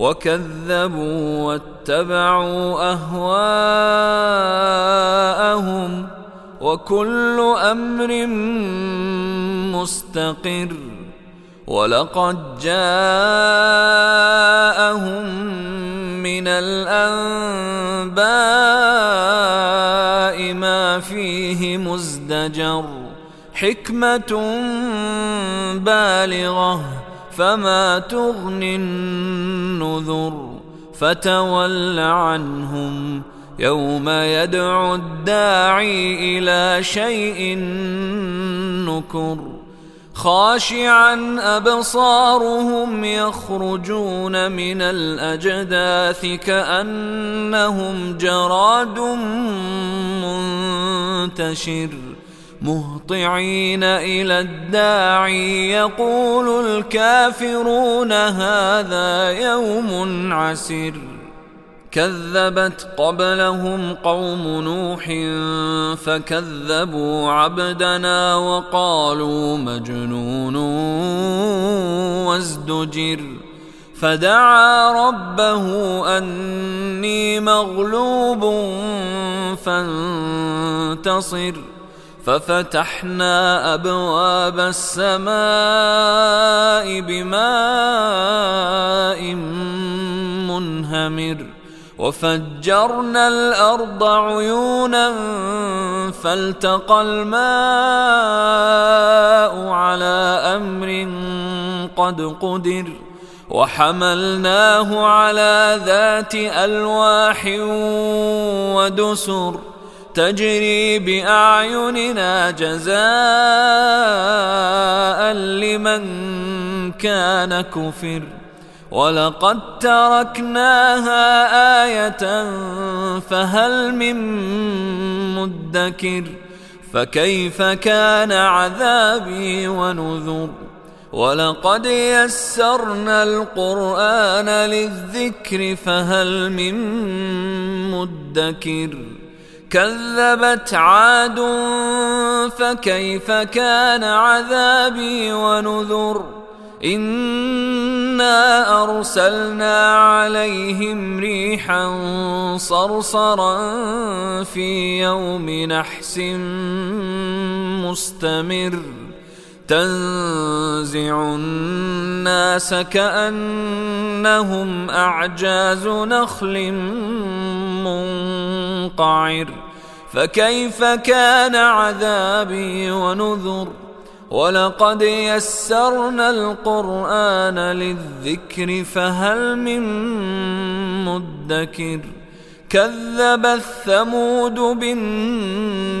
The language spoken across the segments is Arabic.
وكذبوا واتبعوا أهواءهم وكل أمر مستقر ولقد جاءهم من الأنباء ما فيه مزدجر حكمة بالغة فما تغني النذر فتول عنهم يوم يدعو الداعي إلى شيء نكر خاشعا ابصارهم يخرجون من الاجداث كانهم جراد منتشر مهطعين إلى الداعي يقول الكافرون هذا يوم عسر كذبت قبلهم قوم نوح فكذبوا عبدنا وقالوا مجنون وازدجر. فدعا ربه أني مغلوب فانتصر. ففتحنا أبواب السماء بماء منهمر وفجرنا الأرض عيونا فالتقى الماء على أمر قد قدر وحملناه على ذات ألواح ودسر تجري بأعيننا جزاء لمن كان كفر. ولقد تركناها إيه فهل من مدكر فكيف كان عذابي ونذر؟ ولقد يسرنا القران للذكر فهل من مدكر كذبت عاد فكيف كان عذابي ونذر إنا أرسلنا عليهم ريحا صرصرا في يوم نحس مستمر تنزع الناس كأنهم أعجاز نخل منقعر فكيف كان عذابي ونذر ولقد يسرنا القرآن للذكر فهل من مدكر كذب الثمود بالنذر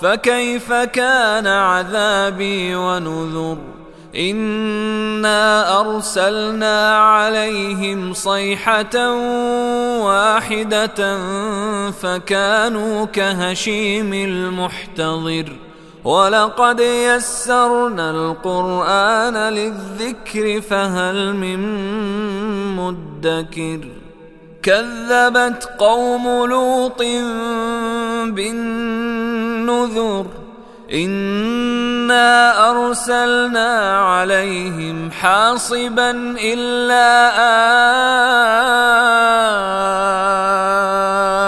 فكيف كان عذابي ونذر؟ إنا أرسلنا عليهم صيحة واحدة فكانوا كهشيم المحتضر. ولقد يسرنا القرآن للذكر فهل من مدكر؟ كذبت قوم لوط بالنسبة النذر إنا أرسلنا عليهم حاصبا إلا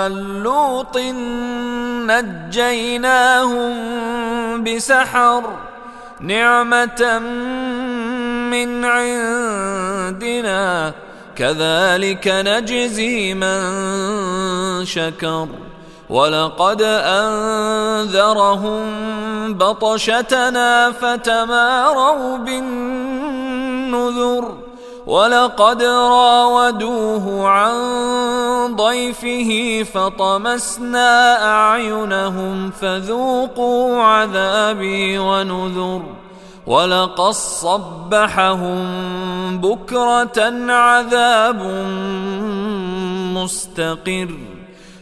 آل لوط نجيناهم بسحر نعمة من عندنا كذلك نجزي من شكر ولقد انذرهم بطشتنا فتماروا بالنذر ولقد راودوه عن ضيفه فطمسنا اعينهم فذوقوا عذابي ونذر ولقد صبحهم بكره عذاب مستقر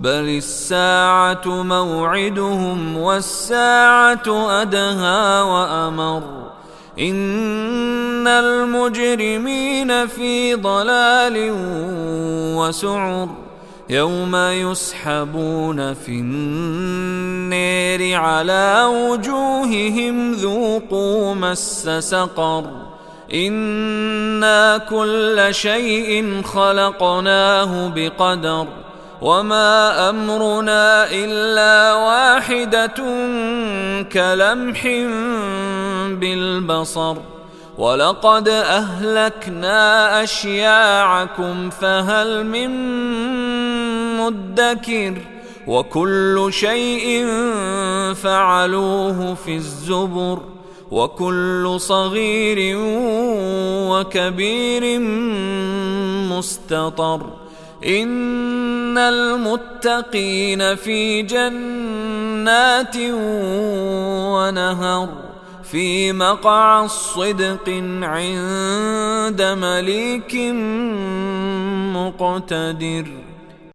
بل الساعة موعدهم والساعة ادهى وامر ان المجرمين في ضلال وسعر يوم يسحبون في النير على وجوههم ذوقوا مس سقر أنا كل شيء خلقناه بقدر وما امرنا الا واحدة كلمح بالبصر ولقد اهلكنا اشياعكم فهل من مدكر وكل شيء فعلوه في الزبر وكل صغير وكبير مستطر إن المتقين في جنات ونهر في مقع الصدق عند مليك مقتدر.